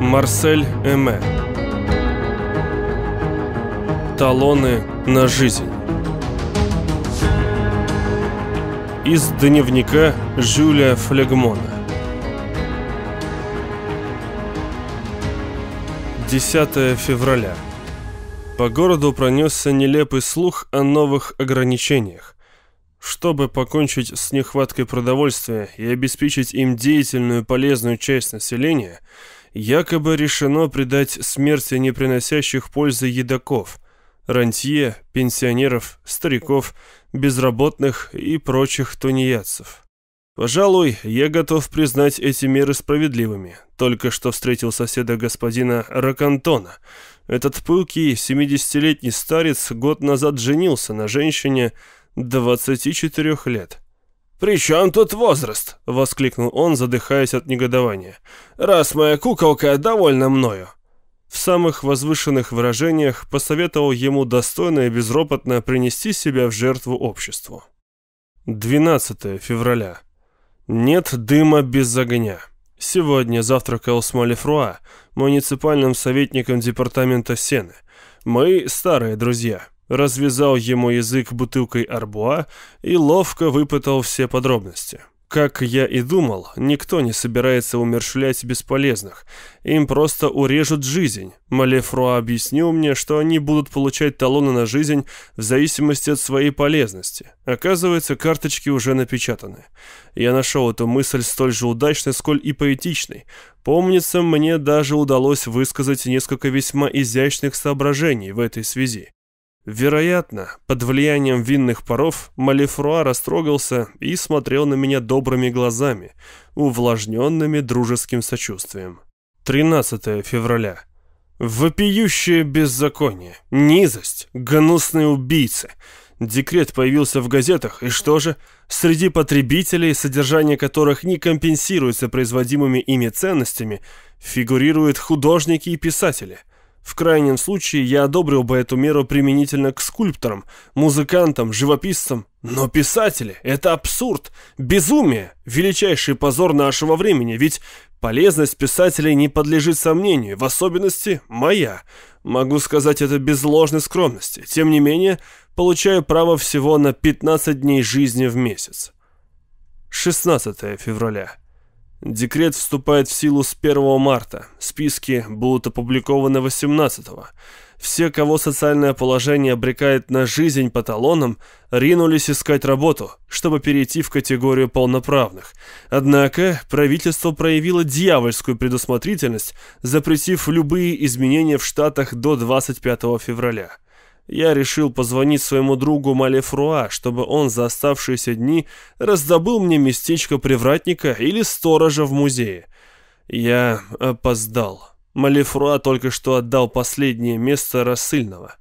Марсель Эме. Талоны на жизнь. Из дневника Жюля Флегмона. 10 февраля. По городу пронесся нелепый слух о новых ограничениях. Чтобы покончить с нехваткой продовольствия и обеспечить им деятельную полезную часть населения – якобы решено предать смерти не приносящих пользы едоков, рантье, пенсионеров, стариков, безработных и прочих тунеядцев. Пожалуй, я готов признать эти меры справедливыми. Только что встретил соседа господина Ракантона. Этот пылкий 70-летний старец год назад женился на женщине 24 лет. «При чем тут возраст?» — воскликнул он, задыхаясь от негодования. «Раз моя куколка довольна мною». В самых возвышенных выражениях посоветовал ему достойно и безропотно принести себя в жертву обществу. 12 февраля. Нет дыма без огня. Сегодня завтракал с Малифруа, муниципальным советником департамента Сены. Мы старые друзья развязал ему язык бутылкой арбуа и ловко выпытал все подробности. Как я и думал, никто не собирается умершлять бесполезных. Им просто урежут жизнь. Малефруа объяснил мне, что они будут получать талоны на жизнь в зависимости от своей полезности. Оказывается, карточки уже напечатаны. Я нашел эту мысль столь же удачной, сколь и поэтичной. Помнится, мне даже удалось высказать несколько весьма изящных соображений в этой связи. Вероятно, под влиянием винных паров Малифруа растрогался и смотрел на меня добрыми глазами, увлажненными дружеским сочувствием. 13 февраля. Вопиющее беззаконие, низость, гнусные убийцы. Декрет появился в газетах, и что же? Среди потребителей, содержание которых не компенсируется производимыми ими ценностями, фигурируют художники и писатели – в крайнем случае я одобрил бы эту меру применительно к скульпторам, музыкантам, живописцам. Но писатели — это абсурд, безумие, величайший позор нашего времени, ведь полезность писателей не подлежит сомнению, в особенности моя. Могу сказать это без ложной скромности. Тем не менее, получаю право всего на 15 дней жизни в месяц. 16 февраля. Декрет вступает в силу с 1 марта. Списки будут опубликованы 18 -го. Все, кого социальное положение обрекает на жизнь по талонам, ринулись искать работу, чтобы перейти в категорию полноправных. Однако правительство проявило дьявольскую предусмотрительность, запретив любые изменения в Штатах до 25 февраля я решил позвонить своему другу Малефруа, чтобы он за оставшиеся дни раздобыл мне местечко привратника или сторожа в музее. Я опоздал. Малефруа только что отдал последнее место рассыльного.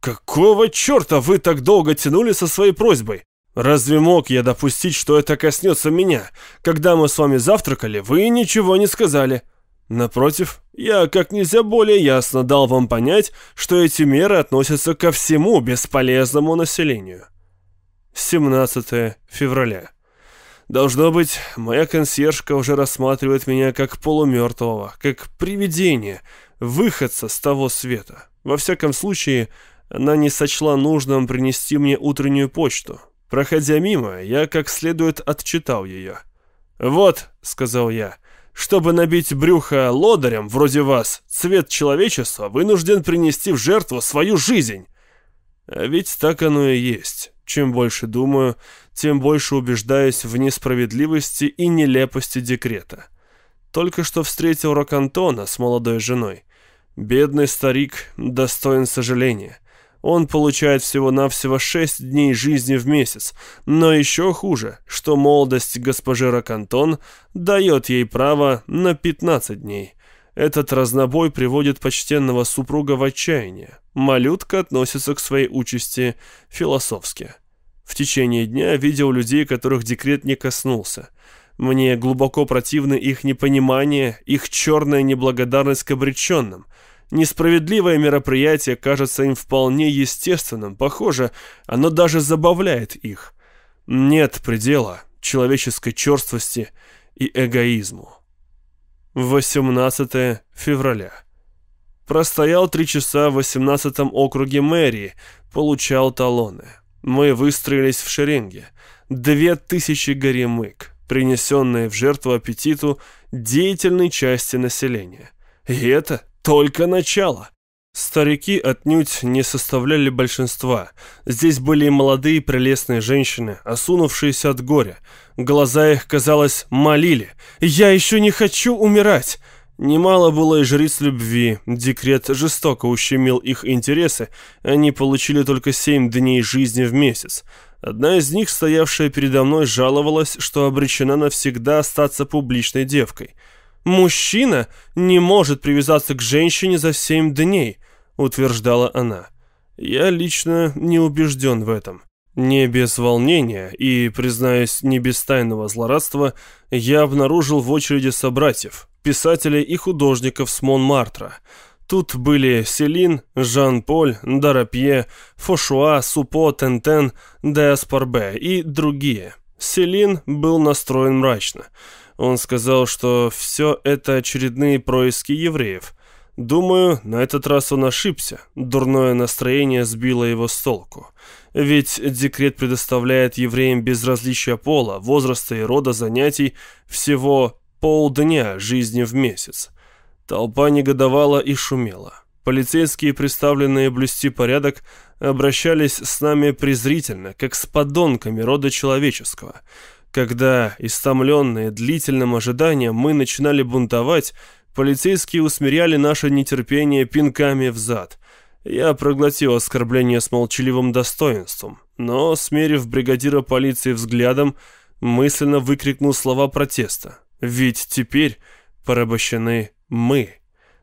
«Какого черта вы так долго тянули со своей просьбой? Разве мог я допустить, что это коснется меня? Когда мы с вами завтракали, вы ничего не сказали». Напротив, я как нельзя более ясно дал вам понять, что эти меры относятся ко всему бесполезному населению. 17 февраля. Должно быть, моя консьержка уже рассматривает меня как полумертвого, как привидение, выходца с того света. Во всяком случае, она не сочла нужным принести мне утреннюю почту. Проходя мимо, я как следует отчитал ее. «Вот», — сказал я, — чтобы набить брюхо лодырям, вроде вас, цвет человечества вынужден принести в жертву свою жизнь. А ведь так оно и есть. Чем больше думаю, тем больше убеждаюсь в несправедливости и нелепости декрета. Только что встретил Рокантона с молодой женой. Бедный старик достоин сожаления. Он получает всего-навсего шесть дней жизни в месяц, но еще хуже, что молодость госпожи Ракантон дает ей право на 15 дней. Этот разнобой приводит почтенного супруга в отчаяние. Малютка относится к своей участи философски. В течение дня видел людей, которых декрет не коснулся. Мне глубоко противны их непонимание, их черная неблагодарность к обреченным – Несправедливое мероприятие кажется им вполне естественным. Похоже, оно даже забавляет их. Нет предела. человеческой черствости и эгоизму. 18 февраля. Простоял три часа в 18 округе мэрии, получал талоны. Мы выстроились в шеренге. Две тысячи горемык, принесенные в жертву аппетиту деятельной части населения. И это только начало. Старики отнюдь не составляли большинства. Здесь были и молодые прелестные женщины, осунувшиеся от горя. Глаза их, казалось, молили. «Я еще не хочу умирать!» Немало было и жриц любви. Декрет жестоко ущемил их интересы. Они получили только семь дней жизни в месяц. Одна из них, стоявшая передо мной, жаловалась, что обречена навсегда остаться публичной девкой. «Мужчина не может привязаться к женщине за семь дней», — утверждала она. «Я лично не убежден в этом. Не без волнения и, признаюсь, не без тайного злорадства, я обнаружил в очереди собратьев, писателей и художников с Монмартра. Тут были Селин, Жан-Поль, Дарапье, Фошуа, Супо, Тентен, Деаспарбе и другие. Селин был настроен мрачно. Он сказал, что все это очередные происки евреев. Думаю, на этот раз он ошибся. Дурное настроение сбило его с толку. Ведь декрет предоставляет евреям без различия пола, возраста и рода занятий всего полдня жизни в месяц. Толпа негодовала и шумела. Полицейские, представленные блюсти порядок, обращались с нами презрительно, как с подонками рода человеческого. Когда, истомленные длительным ожиданием, мы начинали бунтовать, полицейские усмиряли наше нетерпение пинками в зад. Я проглотил оскорбление с молчаливым достоинством, но, смерив бригадира полиции взглядом, мысленно выкрикнул слова протеста. Ведь теперь порабощены мы.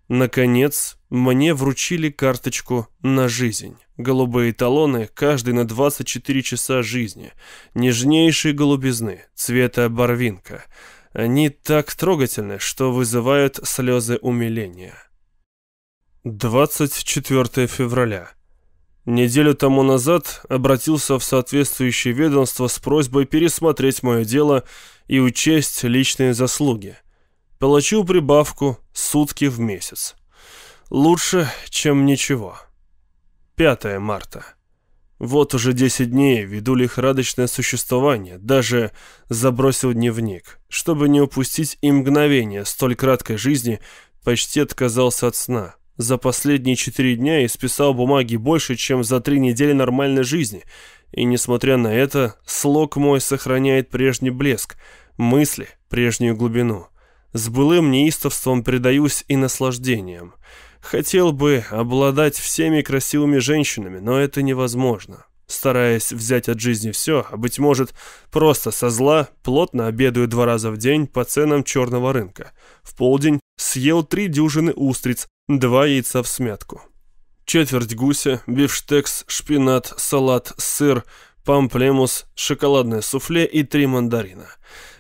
Наконец, мне вручили карточку на жизнь. Голубые талоны, каждый на 24 часа жизни. Нежнейшие голубизны, цвета барвинка. Они так трогательны, что вызывают слезы умиления. 24 февраля. Неделю тому назад обратился в соответствующее ведомство с просьбой пересмотреть мое дело и учесть личные заслуги. Получил прибавку сутки в месяц. Лучше, чем ничего. 5 марта. Вот уже 10 дней веду лихорадочное существование, даже забросил дневник. Чтобы не упустить и мгновение столь краткой жизни, почти отказался от сна. За последние четыре дня исписал бумаги больше, чем за три недели нормальной жизни. И, несмотря на это, слог мой сохраняет прежний блеск, мысли — прежнюю глубину. С былым неистовством предаюсь и наслаждением. Хотел бы обладать всеми красивыми женщинами, но это невозможно. Стараясь взять от жизни все, а быть может, просто со зла, плотно обедаю два раза в день по ценам черного рынка. В полдень съел три дюжины устриц, Два яйца в смятку. Четверть гуся, бифштекс, шпинат, салат, сыр, памплемус, шоколадное суфле и три мандарина.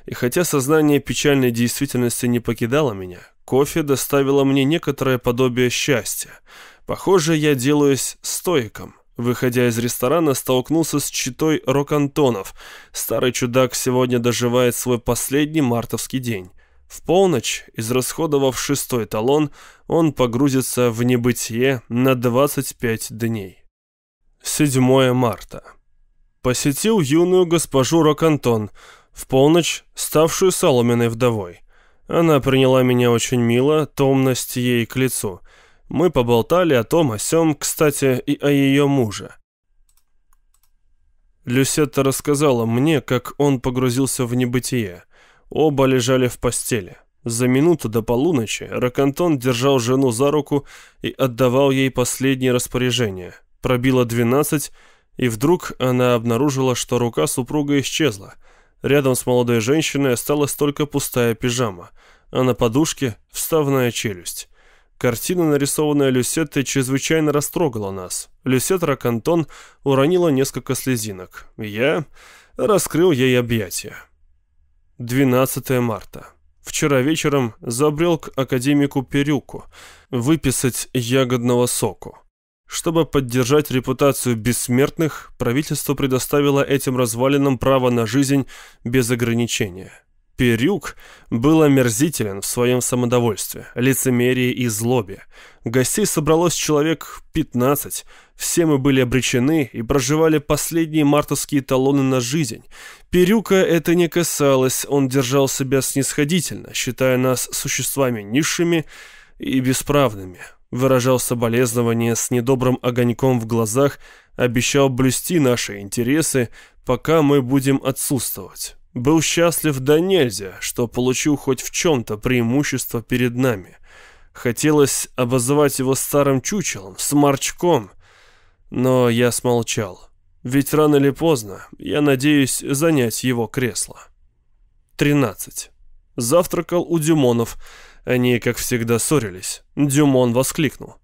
И хотя сознание печальной действительности не покидало меня, кофе доставило мне некоторое подобие счастья. Похоже, я делаюсь стоиком. Выходя из ресторана, столкнулся с читой Рокантонов. Старый чудак сегодня доживает свой последний мартовский день. В полночь, израсходовав шестой талон, он погрузится в небытие на 25 дней. 7 марта. Посетил юную госпожу Рокантон, в полночь ставшую соломенной вдовой. Она приняла меня очень мило, томность ей к лицу. Мы поболтали о том, о сём, кстати, и о ее муже. Люсетта рассказала мне, как он погрузился в небытие. Оба лежали в постели. За минуту до полуночи Ракантон держал жену за руку и отдавал ей последние распоряжения. Пробило двенадцать, и вдруг она обнаружила, что рука супруга исчезла. Рядом с молодой женщиной осталась только пустая пижама, а на подушке вставная челюсть. Картина, нарисованная Люсеттой, чрезвычайно растрогала нас. Люсет Ракантон уронила несколько слезинок. Я раскрыл ей объятия. 12 марта. Вчера вечером забрел к академику Перюку выписать ягодного соку. Чтобы поддержать репутацию бессмертных, правительство предоставило этим развалинам право на жизнь без ограничения. Перюк был омерзителен в своем самодовольстве, лицемерии и злобе. Гостей собралось человек 15, все мы были обречены и проживали последние мартовские талоны на жизнь. Перюка это не касалось, он держал себя снисходительно, считая нас существами низшими и бесправными. Выражал соболезнования с недобрым огоньком в глазах, обещал блюсти наши интересы, пока мы будем отсутствовать. Был счастлив до нельзя, что получил хоть в чем-то преимущество перед нами. Хотелось обозвать его старым чучелом, сморчком, но я смолчал. Ведь рано или поздно я надеюсь занять его кресло. 13. Завтракал у Дюмонов. Они, как всегда, ссорились. Дюмон воскликнул.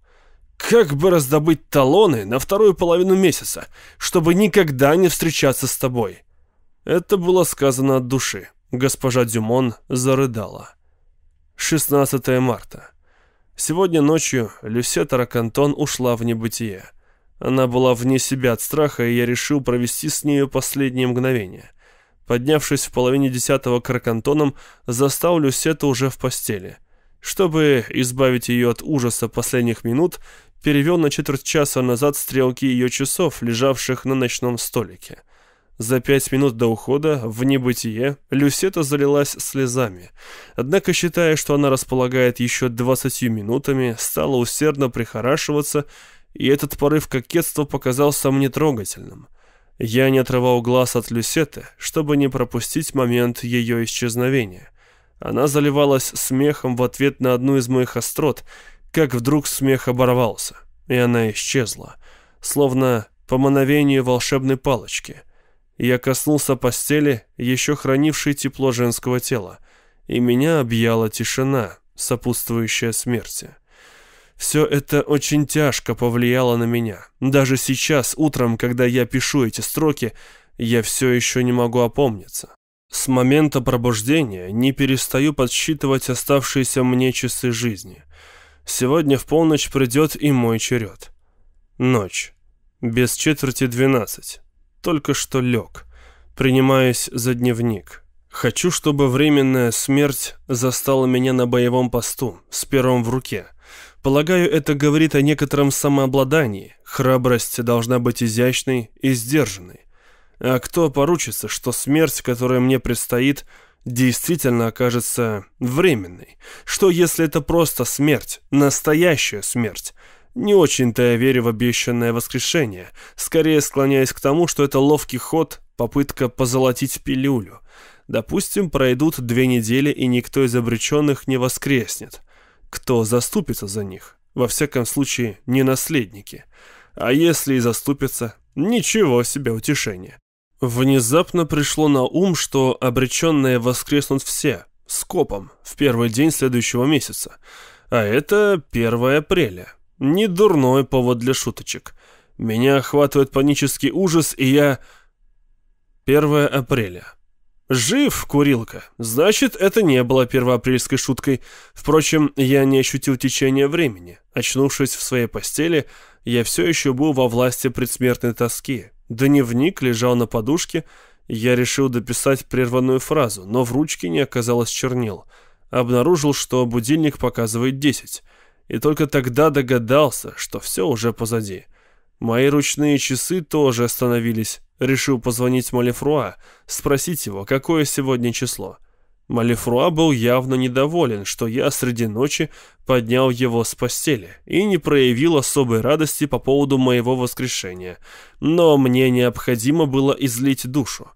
«Как бы раздобыть талоны на вторую половину месяца, чтобы никогда не встречаться с тобой?» Это было сказано от души. Госпожа Дюмон зарыдала. 16 марта. Сегодня ночью Люсета Ракантон ушла в небытие. Она была вне себя от страха, и я решил провести с нею последние мгновения. Поднявшись в половине десятого к Ракантонам, застал Люсету уже в постели. Чтобы избавить ее от ужаса последних минут, перевел на четверть часа назад стрелки ее часов, лежавших на ночном столике. За пять минут до ухода в небытие Люсета залилась слезами. Однако, считая, что она располагает еще двадцатью минутами, стала усердно прихорашиваться, и этот порыв кокетства показался мне трогательным. Я не отрывал глаз от Люсеты, чтобы не пропустить момент ее исчезновения. Она заливалась смехом в ответ на одну из моих острот, как вдруг смех оборвался, и она исчезла, словно по мановению волшебной палочки — я коснулся постели, еще хранившей тепло женского тела, и меня объяла тишина, сопутствующая смерти. Все это очень тяжко повлияло на меня. Даже сейчас, утром, когда я пишу эти строки, я все еще не могу опомниться. С момента пробуждения не перестаю подсчитывать оставшиеся мне часы жизни. Сегодня в полночь придет и мой черед. Ночь. Без четверти двенадцать только что лег, принимаясь за дневник. Хочу, чтобы временная смерть застала меня на боевом посту, с пером в руке. Полагаю, это говорит о некотором самообладании. Храбрость должна быть изящной и сдержанной. А кто поручится, что смерть, которая мне предстоит, действительно окажется временной? Что если это просто смерть, настоящая смерть? Не очень-то я верю в обещанное воскрешение, скорее склоняясь к тому, что это ловкий ход, попытка позолотить пилюлю. Допустим, пройдут две недели, и никто из обреченных не воскреснет. Кто заступится за них? Во всяком случае, не наследники. А если и заступятся, ничего себе утешение. Внезапно пришло на ум, что обреченные воскреснут все, скопом, в первый день следующего месяца. А это 1 апреля. Не дурной повод для шуточек. Меня охватывает панический ужас, и я... 1 апреля. Жив, курилка. Значит, это не было первоапрельской шуткой. Впрочем, я не ощутил течения времени. Очнувшись в своей постели, я все еще был во власти предсмертной тоски. Дневник лежал на подушке. Я решил дописать прерванную фразу, но в ручке не оказалось чернил. Обнаружил, что будильник показывает 10 и только тогда догадался, что все уже позади. Мои ручные часы тоже остановились. Решил позвонить Малефруа, спросить его, какое сегодня число. Малефруа был явно недоволен, что я среди ночи поднял его с постели и не проявил особой радости по поводу моего воскрешения. Но мне необходимо было излить душу.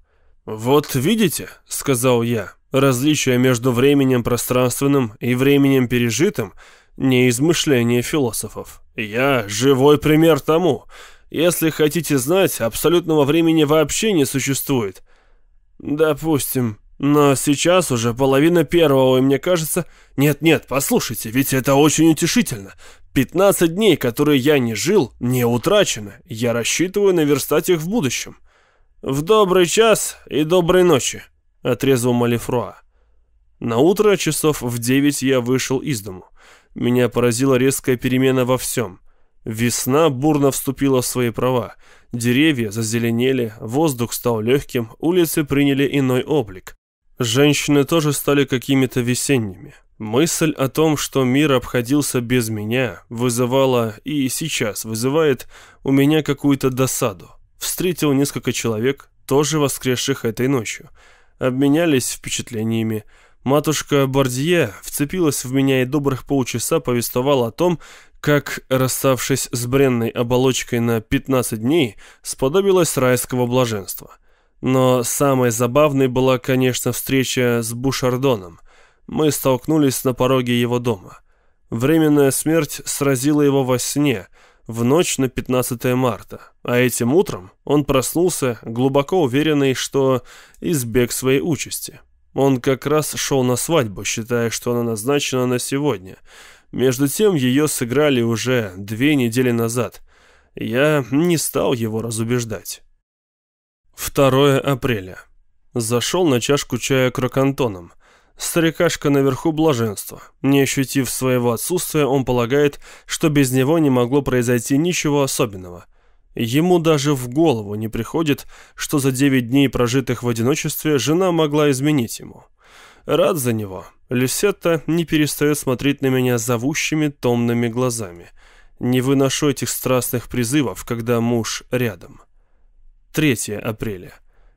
«Вот видите», — сказал я, — «различие между временем пространственным и временем пережитым — не измышление философов. Я живой пример тому. Если хотите знать, абсолютного времени вообще не существует. Допустим. Но сейчас уже половина первого, и мне кажется... Нет-нет, послушайте, ведь это очень утешительно. 15 дней, которые я не жил, не утрачено. Я рассчитываю наверстать их в будущем. В добрый час и доброй ночи, отрезал Малифруа. На утро часов в девять я вышел из дому. Меня поразила резкая перемена во всем. Весна бурно вступила в свои права. Деревья зазеленели, воздух стал легким, улицы приняли иной облик. Женщины тоже стали какими-то весенними. Мысль о том, что мир обходился без меня, вызывала и сейчас вызывает у меня какую-то досаду. Встретил несколько человек, тоже воскресших этой ночью. Обменялись впечатлениями. Матушка Бордье вцепилась в меня и добрых полчаса повествовала о том, как, расставшись с бренной оболочкой на 15 дней, сподобилась райского блаженства. Но самой забавной была, конечно, встреча с Бушардоном. Мы столкнулись на пороге его дома. Временная смерть сразила его во сне, в ночь на 15 марта, а этим утром он проснулся, глубоко уверенный, что избег своей участи. Он как раз шел на свадьбу, считая, что она назначена на сегодня. Между тем ее сыграли уже две недели назад. Я не стал его разубеждать. 2 апреля. Зашел на чашку чая крокантоном. Старикашка наверху блаженства. Не ощутив своего отсутствия, он полагает, что без него не могло произойти ничего особенного. Ему даже в голову не приходит, что за девять дней, прожитых в одиночестве, жена могла изменить ему. Рад за него. Люсетта не перестает смотреть на меня зовущими томными глазами. Не выношу этих страстных призывов, когда муж рядом. 3 апреля.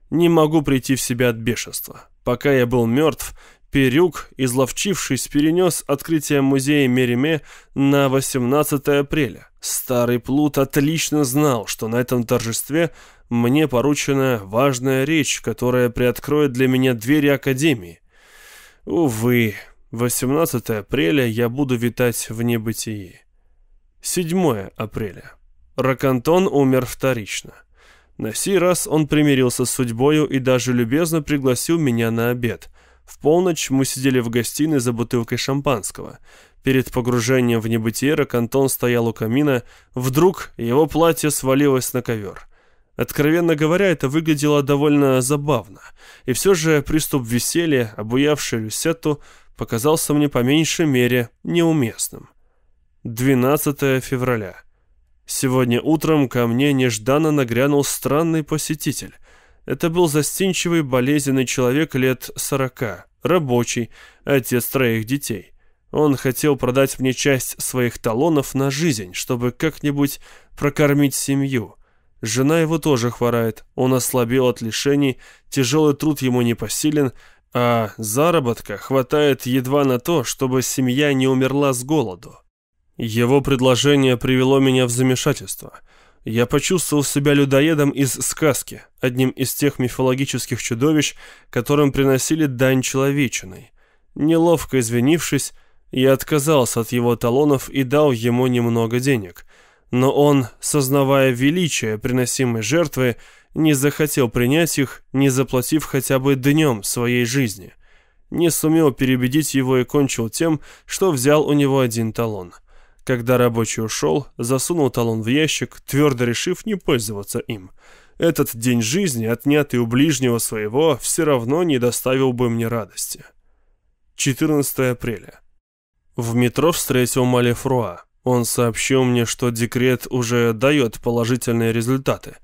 Не могу прийти в себя от бешенства. Пока я был мертв, Перюк, изловчившись, перенес открытие музея Мериме на 18 апреля. Старый плут отлично знал, что на этом торжестве мне поручена важная речь, которая приоткроет для меня двери Академии. Увы, 18 апреля я буду витать в небытии. 7 апреля. Ракантон умер вторично. На сей раз он примирился с судьбою и даже любезно пригласил меня на обед. В полночь мы сидели в гостиной за бутылкой шампанского. Перед погружением в небытие Ракантон стоял у камина. Вдруг его платье свалилось на ковер. Откровенно говоря, это выглядело довольно забавно. И все же приступ веселья, обуявший Люсетту, показался мне по меньшей мере неуместным. 12 февраля. Сегодня утром ко мне нежданно нагрянул странный посетитель. Это был застенчивый, болезненный человек лет сорока, рабочий, отец троих детей. Он хотел продать мне часть своих талонов на жизнь, чтобы как-нибудь прокормить семью. Жена его тоже хворает, он ослабел от лишений, тяжелый труд ему не посилен, а заработка хватает едва на то, чтобы семья не умерла с голоду. Его предложение привело меня в замешательство. Я почувствовал себя людоедом из сказки, одним из тех мифологических чудовищ, которым приносили дань человечиной. Неловко извинившись, я отказался от его талонов и дал ему немного денег. Но он, сознавая величие приносимой жертвы, не захотел принять их, не заплатив хотя бы днем своей жизни. Не сумел переубедить его и кончил тем, что взял у него один талон. Когда рабочий ушел, засунул талон в ящик, твердо решив не пользоваться им. Этот день жизни, отнятый у ближнего своего, все равно не доставил бы мне радости. 14 апреля. В метро встретил Малефруа. Он сообщил мне, что декрет уже дает положительные результаты.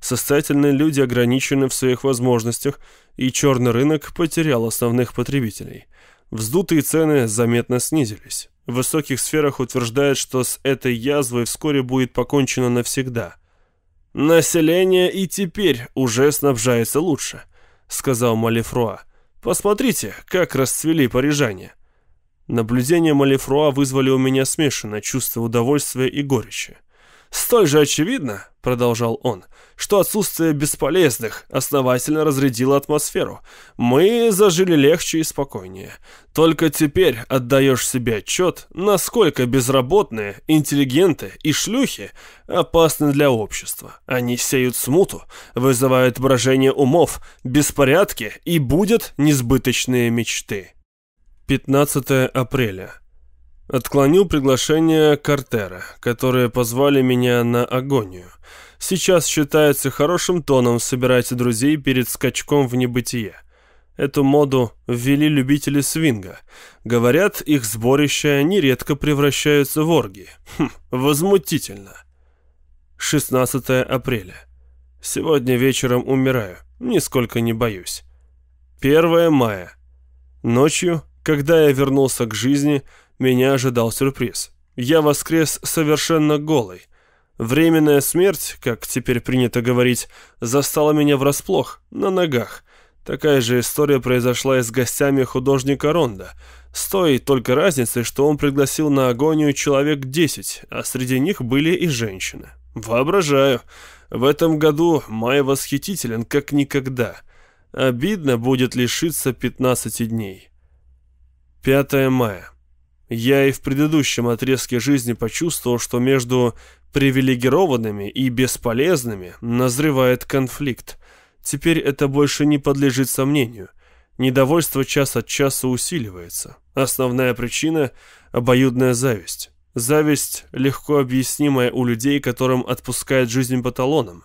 Состоятельные люди ограничены в своих возможностях, и черный рынок потерял основных потребителей. Вздутые цены заметно снизились в высоких сферах утверждают, что с этой язвой вскоре будет покончено навсегда. «Население и теперь уже снабжается лучше», — сказал Малифруа. «Посмотрите, как расцвели парижане». Наблюдения Малифруа вызвали у меня смешанное чувство удовольствия и горечи. «Столь же очевидно», — продолжал он, — что отсутствие бесполезных основательно разрядило атмосферу. Мы зажили легче и спокойнее. Только теперь отдаешь себе отчет, насколько безработные, интеллигенты и шлюхи опасны для общества. Они сеют смуту, вызывают брожение умов, беспорядки и будут несбыточные мечты. 15 апреля. Отклонил приглашение Картера, которые позвали меня на агонию. Сейчас считается хорошим тоном собирать друзей перед скачком в небытие. Эту моду ввели любители свинга. Говорят, их сборища нередко превращаются в оргии. Хм, возмутительно. 16 апреля. Сегодня вечером умираю, нисколько не боюсь. 1 мая. Ночью, когда я вернулся к жизни, меня ожидал сюрприз. Я воскрес совершенно голый. Временная смерть, как теперь принято говорить, застала меня врасплох, на ногах. Такая же история произошла и с гостями художника Ронда. С той только разницей, что он пригласил на агонию человек десять, а среди них были и женщины. Воображаю. В этом году май восхитителен, как никогда. Обидно будет лишиться 15 дней. 5 мая. Я и в предыдущем отрезке жизни почувствовал, что между привилегированными и бесполезными назревает конфликт. Теперь это больше не подлежит сомнению. Недовольство час от часа усиливается. Основная причина – обоюдная зависть. Зависть, легко объяснимая у людей, которым отпускает жизнь по талонам.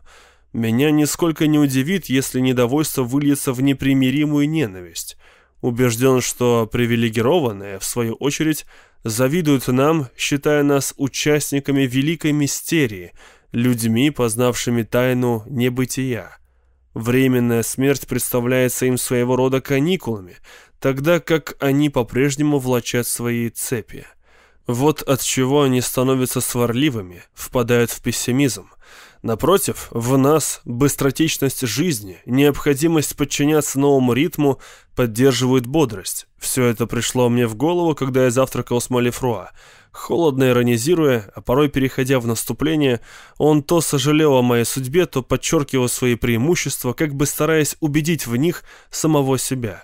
Меня нисколько не удивит, если недовольство выльется в непримиримую ненависть. Убежден, что привилегированные, в свою очередь, завидуют нам, считая нас участниками великой мистерии, людьми, познавшими тайну небытия. Временная смерть представляется им своего рода каникулами, тогда как они по-прежнему влачат свои цепи. Вот от чего они становятся сварливыми, впадают в пессимизм – Напротив, в нас быстротечность жизни, необходимость подчиняться новому ритму поддерживают бодрость. Все это пришло мне в голову, когда я завтракал с Малифруа. Холодно иронизируя, а порой переходя в наступление, он то сожалел о моей судьбе, то подчеркивал свои преимущества, как бы стараясь убедить в них самого себя.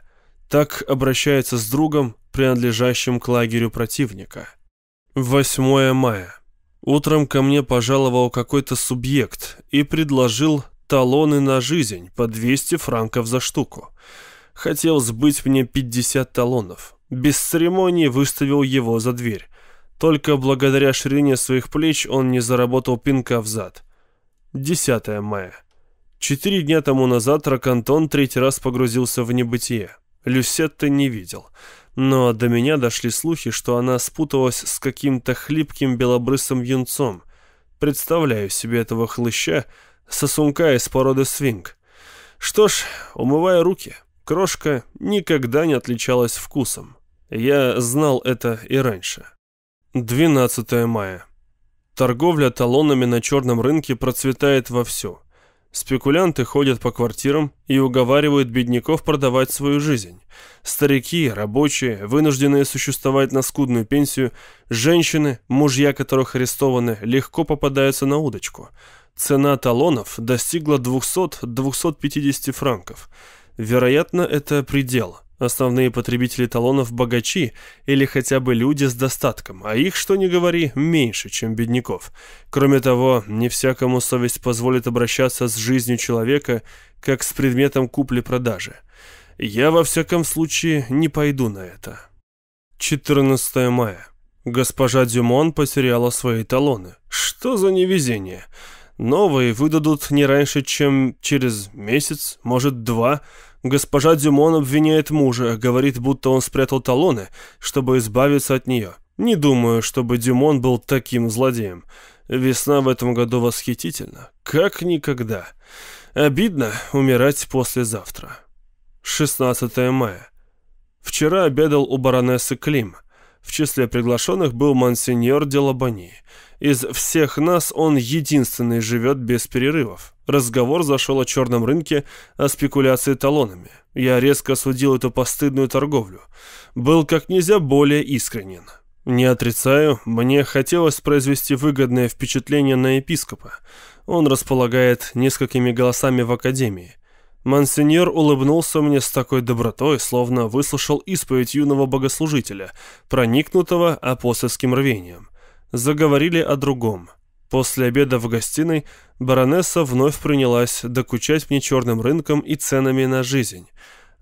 Так обращается с другом, принадлежащим к лагерю противника. 8 мая. Утром ко мне пожаловал какой-то субъект и предложил талоны на жизнь по 200 франков за штуку. Хотел сбыть мне 50 талонов. Без церемонии выставил его за дверь. Только благодаря ширине своих плеч он не заработал пинка в зад. 10 мая. Четыре дня тому назад Ракантон третий раз погрузился в небытие. Люсетта не видел. Но до меня дошли слухи, что она спуталась с каким-то хлипким белобрысым юнцом. Представляю себе этого хлыща, сосунка из породы свинг. Что ж, умывая руки, крошка никогда не отличалась вкусом. Я знал это и раньше. 12 мая. Торговля талонами на черном рынке процветает вовсю. Спекулянты ходят по квартирам и уговаривают бедняков продавать свою жизнь. Старики, рабочие, вынужденные существовать на скудную пенсию, женщины, мужья которых арестованы, легко попадаются на удочку. Цена талонов достигла 200-250 франков. Вероятно, это предел – Основные потребители талонов – богачи или хотя бы люди с достатком, а их, что ни говори, меньше, чем бедняков. Кроме того, не всякому совесть позволит обращаться с жизнью человека, как с предметом купли-продажи. Я, во всяком случае, не пойду на это. 14 мая. Госпожа Дюмон потеряла свои талоны. Что за невезение? Новые выдадут не раньше, чем через месяц, может, два – Госпожа Дюмон обвиняет мужа, говорит, будто он спрятал талоны, чтобы избавиться от нее. Не думаю, чтобы Дюмон был таким злодеем. Весна в этом году восхитительна. Как никогда. Обидно умирать послезавтра. 16 мая. Вчера обедал у баронессы Клим. В числе приглашенных был монсеньор Делабани. Из всех нас он единственный живет без перерывов. Разговор зашел о черном рынке, о спекуляции талонами. Я резко осудил эту постыдную торговлю. Был как нельзя более искренен. Не отрицаю, мне хотелось произвести выгодное впечатление на епископа. Он располагает несколькими голосами в академии. Монсеньор улыбнулся мне с такой добротой, словно выслушал исповедь юного богослужителя, проникнутого апостольским рвением. Заговорили о другом. После обеда в гостиной баронесса вновь принялась докучать мне черным рынком и ценами на жизнь.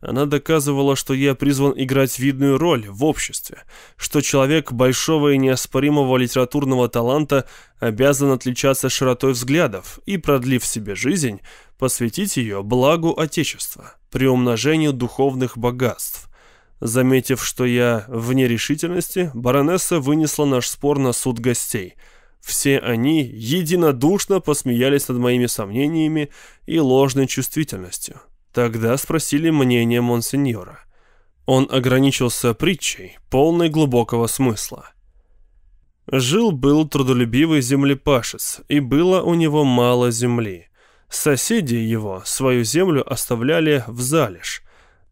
Она доказывала, что я призван играть видную роль в обществе, что человек большого и неоспоримого литературного таланта обязан отличаться широтой взглядов и, продлив себе жизнь, посвятить ее благу Отечества, приумножению духовных богатств. Заметив, что я в нерешительности, баронесса вынесла наш спор на суд гостей. Все они единодушно посмеялись над моими сомнениями и ложной чувствительностью. Тогда спросили мнение монсеньора. Он ограничился притчей, полной глубокого смысла. Жил-был трудолюбивый землепашец, и было у него мало земли. Соседи его свою землю оставляли в залежь.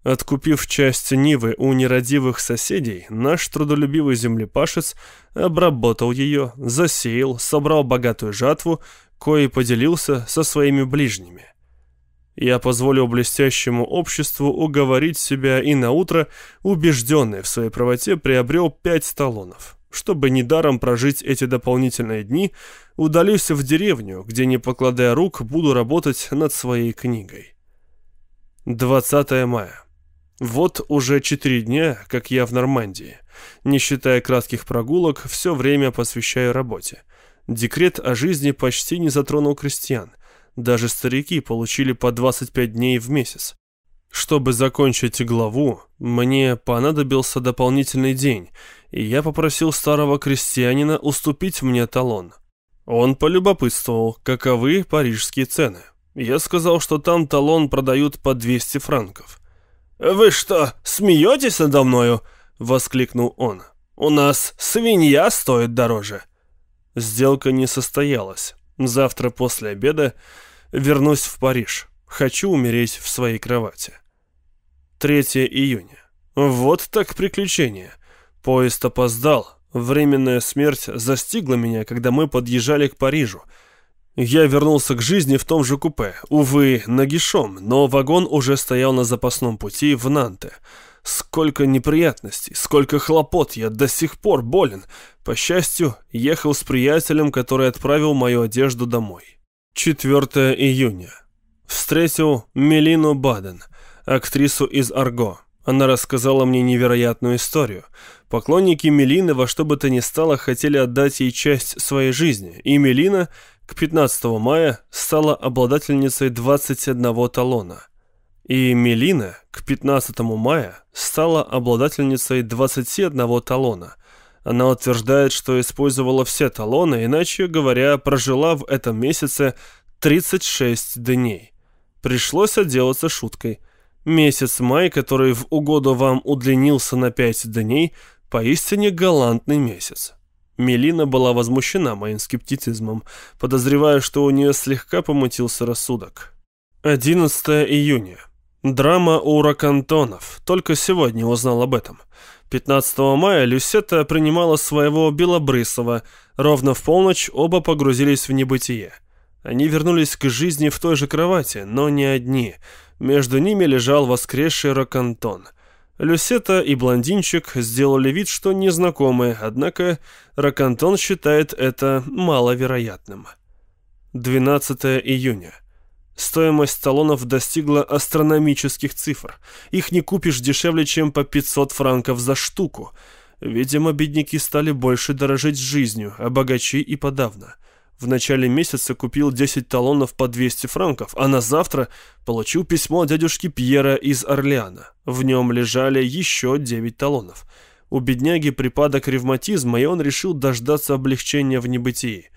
Откупив часть Нивы у нерадивых соседей, наш трудолюбивый землепашец обработал ее, засеял, собрал богатую жатву, кое поделился со своими ближними. Я позволил блестящему обществу уговорить себя и наутро, убежденный в своей правоте, приобрел пять талонов. Чтобы недаром прожить эти дополнительные дни, удалился в деревню, где, не покладая рук, буду работать над своей книгой. 20 мая. Вот уже четыре дня, как я в Нормандии. Не считая кратких прогулок, все время посвящаю работе. Декрет о жизни почти не затронул крестьян. Даже старики получили по 25 дней в месяц. Чтобы закончить главу, мне понадобился дополнительный день, и я попросил старого крестьянина уступить мне талон. Он полюбопытствовал, каковы парижские цены. Я сказал, что там талон продают по 200 франков. «Вы что, смеетесь надо мною?» — воскликнул он. «У нас свинья стоит дороже». Сделка не состоялась. Завтра после обеда вернусь в Париж. Хочу умереть в своей кровати. 3 июня. Вот так приключение. Поезд опоздал. Временная смерть застигла меня, когда мы подъезжали к Парижу. Я вернулся к жизни в том же купе, увы, нагишом, но вагон уже стоял на запасном пути в Нанте. Сколько неприятностей, сколько хлопот, я до сих пор болен. По счастью, ехал с приятелем, который отправил мою одежду домой. 4 июня. Встретил Мелину Баден – актрису из «Арго». Она рассказала мне невероятную историю. Поклонники Мелины во что бы то ни стало хотели отдать ей часть своей жизни, и Мелина к 15 мая стала обладательницей 21 талона. И Мелина к 15 мая стала обладательницей 21 талона. Она утверждает, что использовала все талоны, иначе говоря, прожила в этом месяце 36 дней. Пришлось отделаться шуткой – Месяц май, который в угоду вам удлинился на пять дней, поистине галантный месяц. Мелина была возмущена моим скептицизмом, подозревая, что у нее слегка помутился рассудок. 11 июня. Драма у Ракантонов. Только сегодня узнал об этом. 15 мая Люсета принимала своего Белобрысова. Ровно в полночь оба погрузились в небытие. Они вернулись к жизни в той же кровати, но не одни – между ними лежал воскресший Рокантон. Люсета и блондинчик сделали вид, что незнакомы, однако Рокантон считает это маловероятным. 12 июня. Стоимость талонов достигла астрономических цифр. Их не купишь дешевле, чем по 500 франков за штуку. Видимо, бедняки стали больше дорожить жизнью, а богачи и подавно. В начале месяца купил 10 талонов по 200 франков, а на завтра получил письмо от дядюшки Пьера из Орлеана. В нем лежали еще 9 талонов. У бедняги припадок ревматизма, и он решил дождаться облегчения в небытии.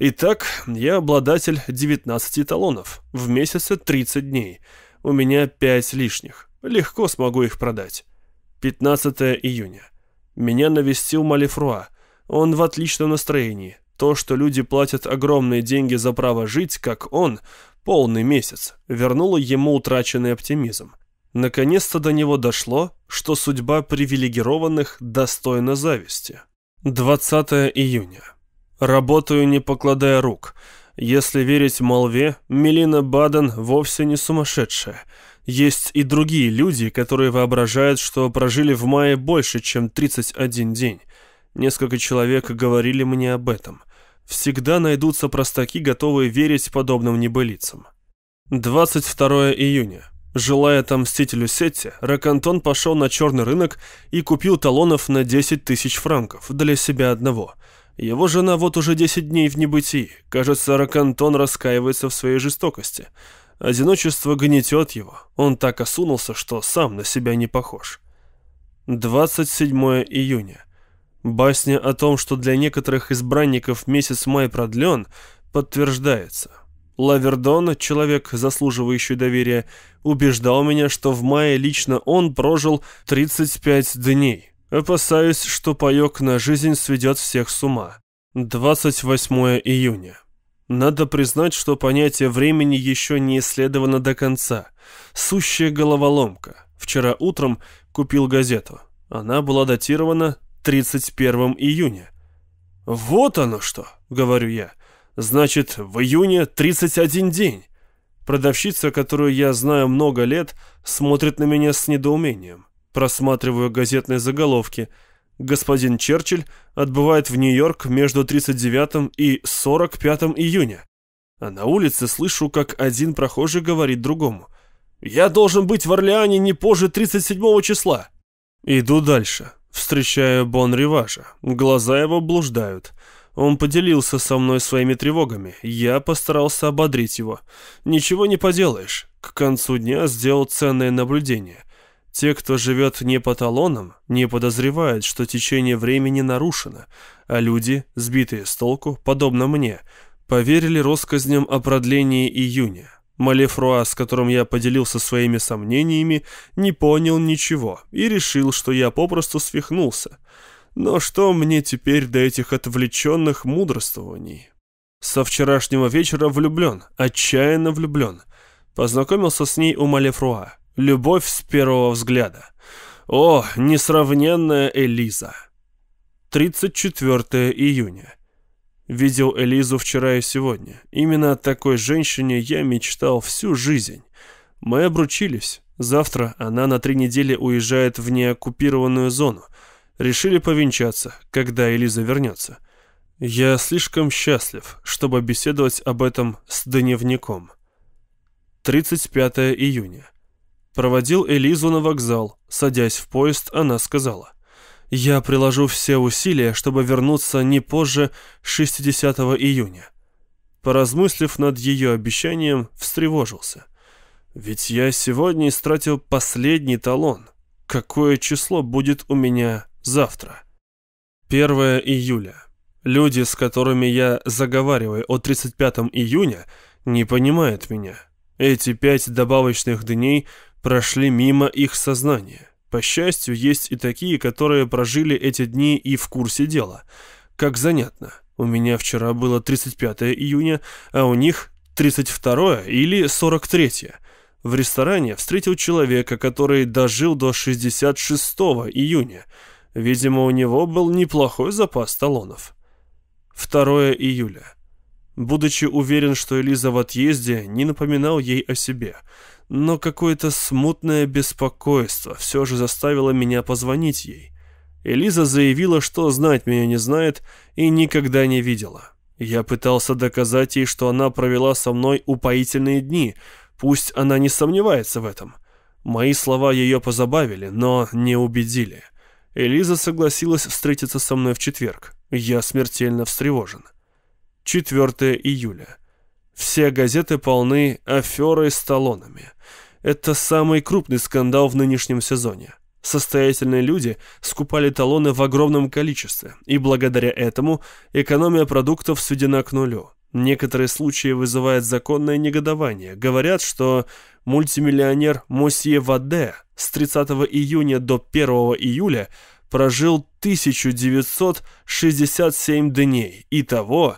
Итак, я обладатель 19 талонов. В месяце 30 дней. У меня 5 лишних. Легко смогу их продать. 15 июня. Меня навестил Малифруа. Он в отличном настроении. То, что люди платят огромные деньги за право жить, как он, полный месяц, вернуло ему утраченный оптимизм. Наконец-то до него дошло, что судьба привилегированных достойна зависти. 20 июня. Работаю, не покладая рук. Если верить молве, Мелина Баден вовсе не сумасшедшая. Есть и другие люди, которые воображают, что прожили в мае больше, чем 31 день. Несколько человек говорили мне об этом. Всегда найдутся простаки, готовые верить подобным небылицам. 22 июня. Желая отомстить Люсетте, Ракантон пошел на черный рынок и купил талонов на 10 тысяч франков для себя одного. Его жена вот уже 10 дней в небытии. Кажется, Ракантон раскаивается в своей жестокости. Одиночество гнетет его. Он так осунулся, что сам на себя не похож. 27 июня. Басня о том, что для некоторых избранников месяц май продлен, подтверждается. Лавердон, человек, заслуживающий доверия, убеждал меня, что в мае лично он прожил 35 дней. Опасаюсь, что паёк на жизнь сведет всех с ума. 28 июня. Надо признать, что понятие времени еще не исследовано до конца. Сущая головоломка. Вчера утром купил газету. Она была датирована 31 июня. «Вот оно что!» — говорю я. «Значит, в июне 31 день!» Продавщица, которую я знаю много лет, смотрит на меня с недоумением. Просматриваю газетные заголовки — господин Черчилль отбывает в Нью-Йорк между 39 и 45 июня. А на улице слышу, как один прохожий говорит другому. «Я должен быть в Орлеане не позже 37 числа». Иду дальше. Встречаю Бон Риважа. Глаза его блуждают. Он поделился со мной своими тревогами. Я постарался ободрить его. Ничего не поделаешь. К концу дня сделал ценное наблюдение. Те, кто живет не по талонам, не подозревают, что течение времени нарушено, а люди, сбитые с толку, подобно мне, поверили россказням о продлении июня. Малефруа, с которым я поделился своими сомнениями, не понял ничего и решил, что я попросту свихнулся. Но что мне теперь до этих отвлеченных мудрствований? Со вчерашнего вечера влюблен, отчаянно влюблен. Познакомился с ней у Малефруа. Любовь с первого взгляда. О, несравненная Элиза. 34 июня. Видел Элизу вчера и сегодня. Именно о такой женщине я мечтал всю жизнь. Мы обручились. Завтра она на три недели уезжает в неоккупированную зону. Решили повенчаться, когда Элиза вернется. Я слишком счастлив, чтобы беседовать об этом с дневником. 35 июня. Проводил Элизу на вокзал. Садясь в поезд, она сказала. «Я приложу все усилия, чтобы вернуться не позже 60 июня». Поразмыслив над ее обещанием, встревожился. «Ведь я сегодня истратил последний талон. Какое число будет у меня завтра?» 1 июля. Люди, с которыми я заговариваю о 35 июня, не понимают меня. Эти пять добавочных дней прошли мимо их сознания. По счастью, есть и такие, которые прожили эти дни и в курсе дела. Как занятно. У меня вчера было 35 июня, а у них 32 или 43. В ресторане встретил человека, который дожил до 66 июня. Видимо, у него был неплохой запас талонов. 2 июля. Будучи уверен, что Элиза в отъезде, не напоминал ей о себе – но какое-то смутное беспокойство все же заставило меня позвонить ей. Элиза заявила, что знать меня не знает и никогда не видела. Я пытался доказать ей, что она провела со мной упоительные дни, пусть она не сомневается в этом. Мои слова ее позабавили, но не убедили. Элиза согласилась встретиться со мной в четверг. Я смертельно встревожен. 4 июля. Все газеты полны аферой с талонами. Это самый крупный скандал в нынешнем сезоне. Состоятельные люди скупали талоны в огромном количестве, и благодаря этому экономия продуктов сведена к нулю. Некоторые случаи вызывают законное негодование. Говорят, что мультимиллионер Мосье Ваде с 30 июня до 1 июля прожил 1967 дней. Итого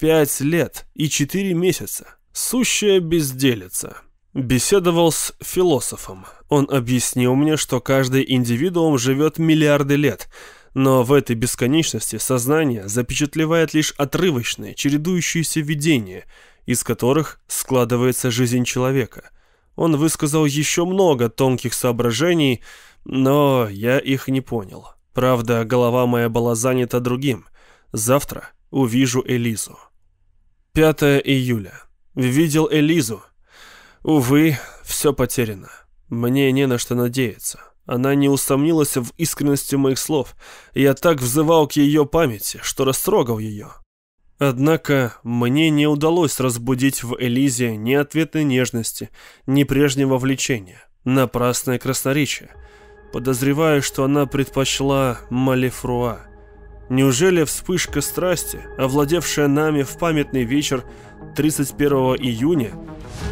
5 лет и 4 месяца. Сущая безделица. Беседовал с философом. Он объяснил мне, что каждый индивидуум живет миллиарды лет, но в этой бесконечности сознание запечатлевает лишь отрывочные, чередующиеся видения, из которых складывается жизнь человека. Он высказал еще много тонких соображений, но я их не понял. Правда, голова моя была занята другим. Завтра увижу Элизу. 5 июля. Видел Элизу. Увы, все потеряно. Мне не на что надеяться. Она не усомнилась в искренности моих слов. Я так взывал к ее памяти, что растрогал ее. Однако мне не удалось разбудить в Элизе ни ответной нежности, ни прежнего влечения. Напрасное красноречие. Подозреваю, что она предпочла Малефруа. Неужели вспышка страсти, овладевшая нами в памятный вечер 31 июня,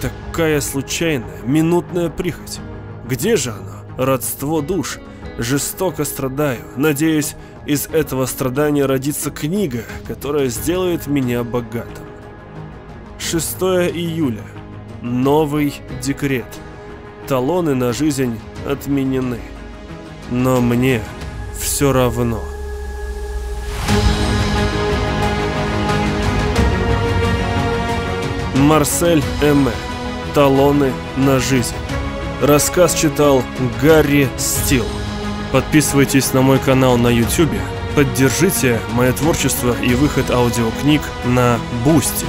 такая случайная, минутная прихоть? Где же оно, родство душ? Жестоко страдаю, надеюсь, из этого страдания родится книга, которая сделает меня богатым. 6 июля. Новый декрет. Талоны на жизнь отменены. Но мне все равно. Марсель Эме. Талоны на жизнь. Рассказ читал Гарри Стил. Подписывайтесь на мой канал на YouTube, поддержите мое творчество и выход аудиокниг на Boosty.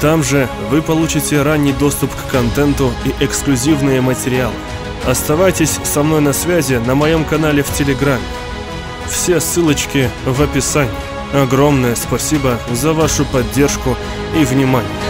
Там же вы получите ранний доступ к контенту и эксклюзивные материалы. Оставайтесь со мной на связи на моем канале в Телеграме. Все ссылочки в описании. Огромное спасибо за вашу поддержку и внимание.